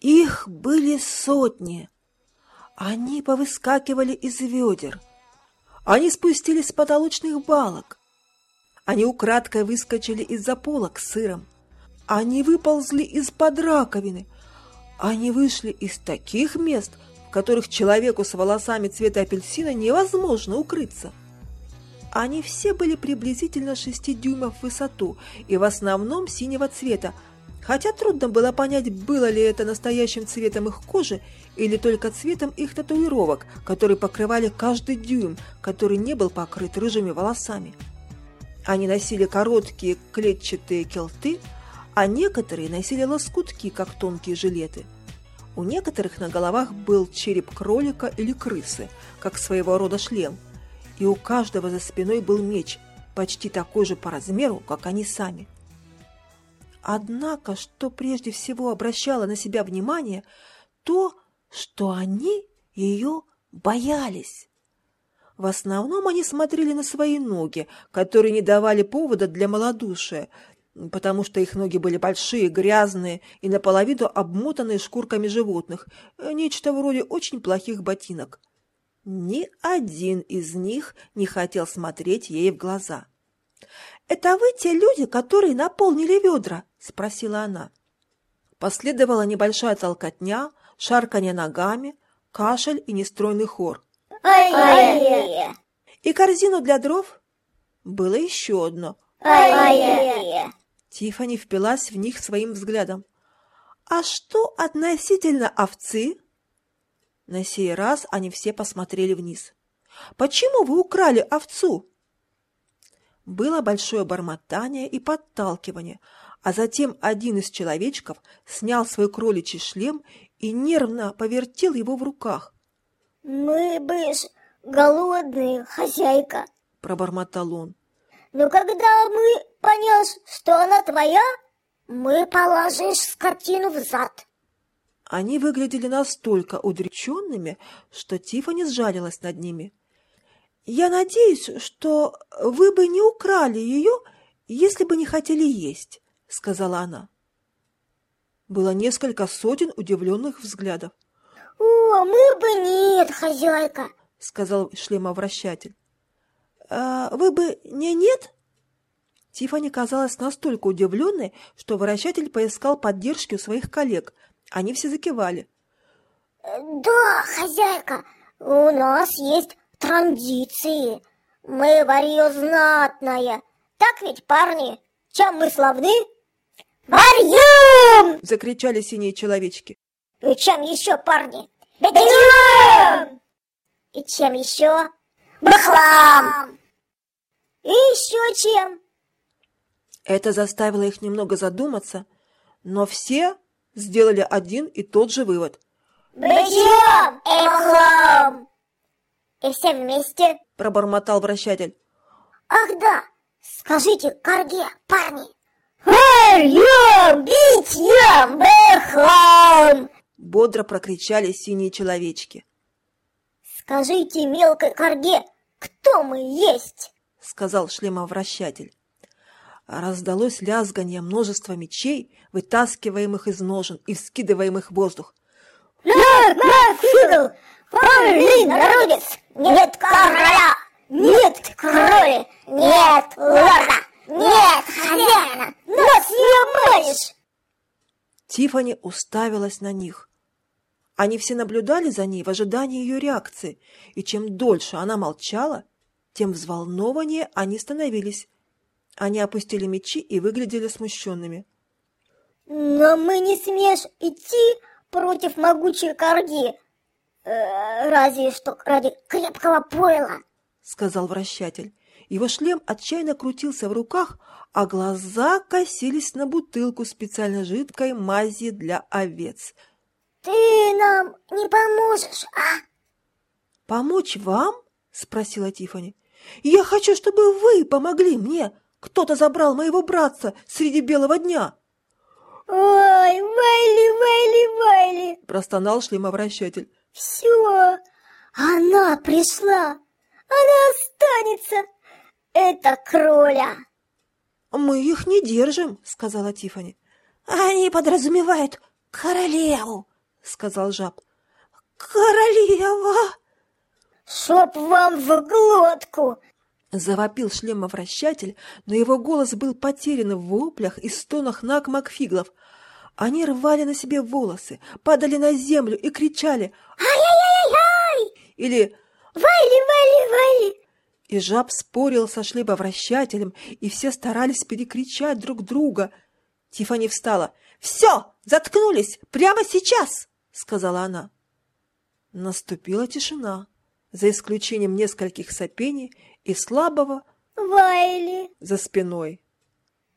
Их были сотни. Они повыскакивали из ведер. Они спустились с потолочных балок. Они украдкой выскочили из-за полок с сыром. Они выползли из-под раковины. Они вышли из таких мест, в которых человеку с волосами цвета апельсина невозможно укрыться. Они все были приблизительно 6 дюймов в высоту и в основном синего цвета, хотя трудно было понять, было ли это настоящим цветом их кожи или только цветом их татуировок, которые покрывали каждый дюйм, который не был покрыт рыжими волосами. Они носили короткие клетчатые келты, а некоторые носили лоскутки, как тонкие жилеты. У некоторых на головах был череп кролика или крысы, как своего рода шлем, и у каждого за спиной был меч, почти такой же по размеру, как они сами. Однако, что прежде всего обращало на себя внимание, то, что они ее боялись. В основном они смотрели на свои ноги, которые не давали повода для малодушия, потому что их ноги были большие, грязные и наполовину обмотанные шкурками животных, нечто вроде очень плохих ботинок. Ни один из них не хотел смотреть ей в глаза. «Это вы те люди, которые наполнили ведра?» – спросила она. Последовала небольшая толкотня, шарканье ногами, кашель и нестройный хор. Ай-яй-яй! И корзину для дров было еще одно. Тиффани впилась в них своим взглядом. «А что относительно овцы?» На сей раз они все посмотрели вниз. «Почему вы украли овцу?» Было большое бормотание и подталкивание, а затем один из человечков снял свой кроличий шлем и нервно повертел его в руках. Мы бы ж голодные, хозяйка. — пробормотал он. Но когда мы понес, что она твоя, мы положишь скотину в зад. Они выглядели настолько удрученными, что Тиффани сжалилась над ними. «Я надеюсь, что вы бы не украли ее, если бы не хотели есть», — сказала она. Было несколько сотен удивленных взглядов. О, мы бы нет, хозяйка, — сказал шлемовращатель. «А вы бы не нет?» Тиффани казалась настолько удивленной, что вращатель поискал поддержки у своих коллег. Они все закивали. «Да, хозяйка, у нас есть традиции. Мы варье знатное. Так ведь, парни? Чем мы славны?» «Варьем!» — закричали синие человечки. «И чем еще, парни?» «Бедем!» «И чем еще?» «Бахлам!» «И еще чем?» Это заставило их немного задуматься, но все сделали один и тот же вывод. «Бьем и бахлам!» «И все вместе?» – пробормотал вращатель. «Ах да! Скажите, Карге, парни!» «Бьем, битьем, бахлам!» Бодро прокричали синие человечки. «Скажите мелкой Карге, кто мы есть?» — сказал шлемовращатель. Раздалось лязганье множества мечей, вытаскиваемых из ножен и вскидываемых в воздух. «Нет, нет, фидл! Парли, народец! Нет короля! Нет кроли! Нет лорда! Нет хозяина! Нас не обманешь!» Тифани уставилась на них. Они все наблюдали за ней в ожидании ее реакции, и чем дольше она молчала, тем взволнованнее они становились. Они опустили мечи и выглядели смущенными. «Но мы не смеешь идти против могучей корги, э, разве что ради крепкого пойла», — сказал вращатель. Его шлем отчаянно крутился в руках, а глаза косились на бутылку специально жидкой мази для овец. «Ты нам не поможешь, а?» «Помочь вам?» — спросила Тифани. «Я хочу, чтобы вы помогли мне. Кто-то забрал моего братца среди белого дня». «Ой, Вайли, Вайли, Вайли!» — простонал шлемовращатель. «Все, она пришла, она останется, это кроля!» «Мы их не держим», — сказала Тифани. «Они подразумевают королеву», сказал жаб. «Королева!» «Чтоб вам в глотку!» Завопил шлемовращатель, но его голос был потерян в воплях и стонах Нак Макфиглов. Они рвали на себе волосы, падали на землю и кричали «Ай-яй-яй-яй!» или «Вали, вали, вали!» И жаб спорил со шлебовращателем, и все старались перекричать друг друга. Тифани встала. «Все, заткнулись, прямо сейчас!» — сказала она. Наступила тишина, за исключением нескольких сопений и слабого Вайли, за спиной.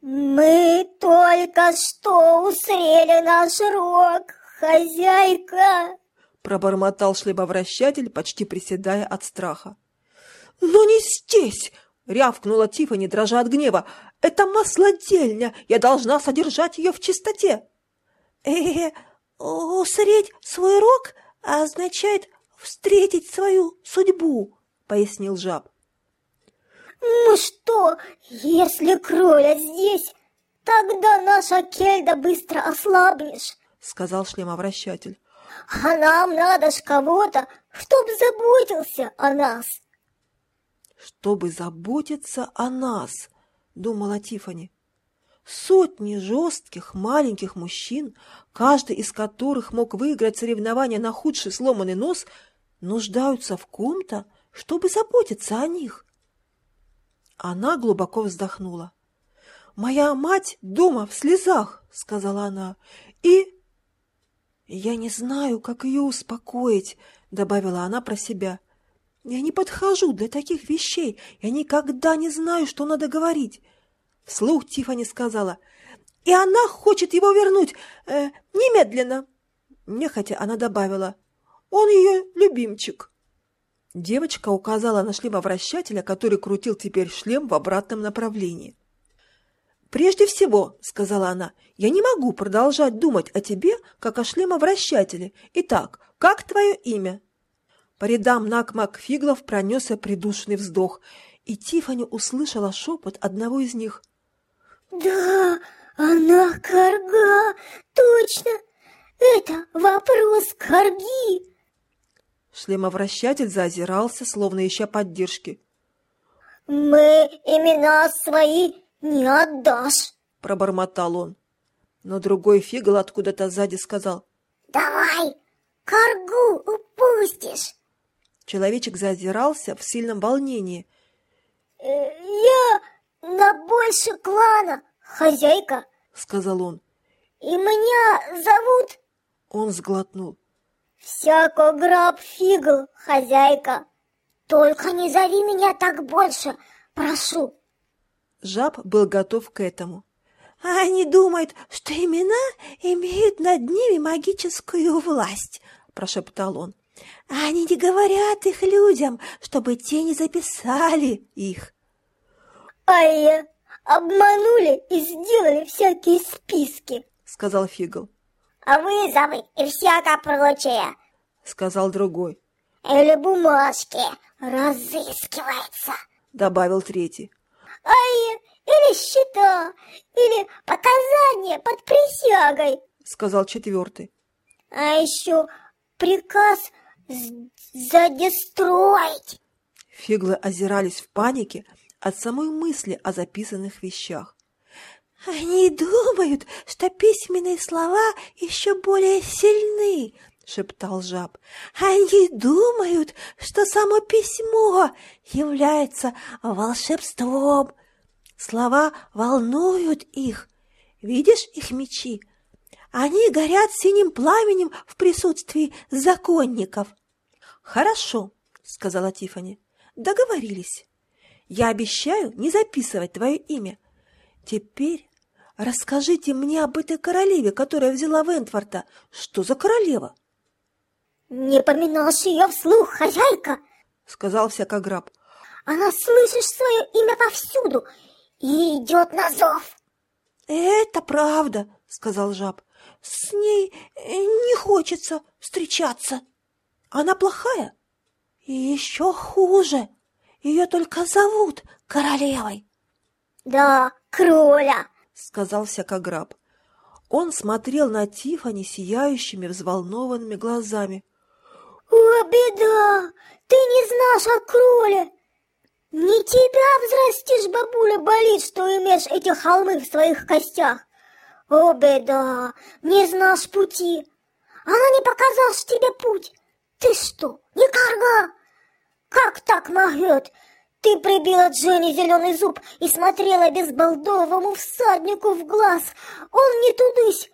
Мы только что усрели наш рог, хозяйка. Пробормотал шлебовращатель, почти приседая от страха. «Но не здесь!» — рявкнула Тифани, дрожа от гнева. «Это маслодельня! Я должна содержать ее в чистоте!» «Э-э, усреть свой рог означает встретить свою судьбу», — пояснил жаб. Ну что, если кроля здесь, тогда наша кельда быстро ослабнешь, — сказал шлемовращатель. А нам надо ж кого-то, чтоб заботился о нас. Чтобы заботиться о нас, — думала Тифани. Сотни жестких маленьких мужчин, каждый из которых мог выиграть соревнования на худший сломанный нос, нуждаются в ком-то, чтобы заботиться о них. Она глубоко вздохнула. «Моя мать дома в слезах», — сказала она, — «и...» «Я не знаю, как ее успокоить», — добавила она про себя. «Я не подхожу для таких вещей, я никогда не знаю, что надо говорить». Вслух Тифани сказала, «И она хочет его вернуть э, немедленно». Нехотя она добавила, «Он ее любимчик». Девочка указала на шлемовращателя, который крутил теперь шлем в обратном направлении. «Прежде всего, — сказала она, — я не могу продолжать думать о тебе, как о шлемовращателе. Итак, как твое имя?» По рядам Накмак Фиглов пронесся придушенный вздох, и Тифани услышала шепот одного из них. «Да, она корга, точно! Это вопрос корги!» Шлемовращатель заозирался, словно ища поддержки. «Мы имена свои не отдашь!» — пробормотал он. Но другой фигл откуда-то сзади сказал. «Давай, коргу упустишь!» Человечек заозирался в сильном волнении. «Э, «Я на больше клана, хозяйка!» — сказал он. «И меня зовут...» Он сглотнул. «Всяко граб фигл, хозяйка! Только не зови меня так больше, прошу!» Жаб был готов к этому. «Они думают, что имена имеют над ними магическую власть», — прошептал он. «Они не говорят их людям, чтобы те не записали их». «Ай, обманули и сделали всякие списки», — сказал Фигл. «А вызовы и всякое прочее», — сказал другой. «Или бумажки разыскивается», — добавил третий. «Ай, или счета, или показания под присягой», — сказал четвертый. «А еще приказ задестроить». Фиглы озирались в панике от самой мысли о записанных вещах. «Они думают, что письменные слова еще более сильны», — шептал жаб. «Они думают, что само письмо является волшебством. Слова волнуют их. Видишь их мечи? Они горят синим пламенем в присутствии законников». «Хорошо», — сказала Тифани. «Договорились. Я обещаю не записывать твое имя. Теперь Расскажите мне об этой королеве, которая взяла Вентворта. Что за королева? Не поминашь ее вслух, хозяйка, сказал всякограб. Она слышит свое имя повсюду и идет на зов. Это правда, сказал жаб. С ней не хочется встречаться. Она плохая? И еще хуже. Ее только зовут королевой. Да, кроля, сказал всякограб. Он смотрел на Тифани сияющими, взволнованными глазами. «О, беда! Ты не знаешь о кроле! Не тебя взрастишь, бабуля, болит, что имеешь эти холмы в своих костях! О, беда! Не знаешь пути! Она не показала тебе путь! Ты что, не карга? Как так могет? Ты прибила Дженни зеленый зуб и смотрела безбалдовому всаднику в глаз. Он не тудысь,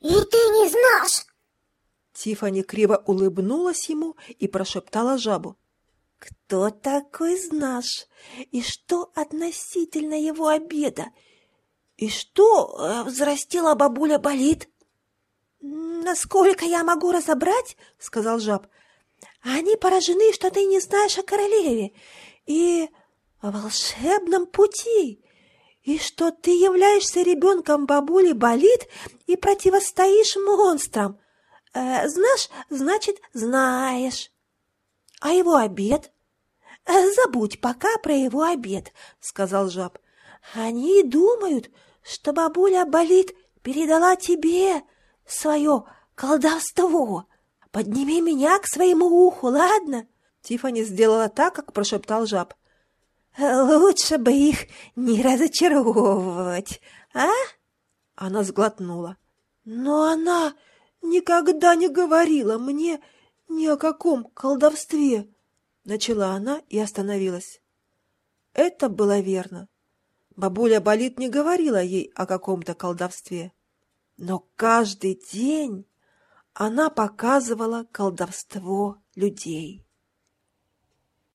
и ты не знаешь. Тифани криво улыбнулась ему и прошептала жабу. «Кто такой знаш? И что относительно его обеда? И что э, взрастила бабуля болит?» «Насколько я могу разобрать, — сказал жаб, — они поражены, что ты не знаешь о королеве и о волшебном пути, и что ты являешься ребенком бабули болит и противостоишь монстрам. Э, знаешь, значит, знаешь. А его обед? Э, забудь пока про его обед, сказал жаб. Они думают, что бабуля болит передала тебе свое колдовство. Подними меня к своему уху, ладно? Тифани сделала так, как прошептал жаб. Лучше бы их не разочаровывать, а? Она сглотнула. Но она никогда не говорила мне ни о каком колдовстве. Начала она и остановилась. Это было верно. Бабуля Болит не говорила ей о каком-то колдовстве. Но каждый день она показывала колдовство людей.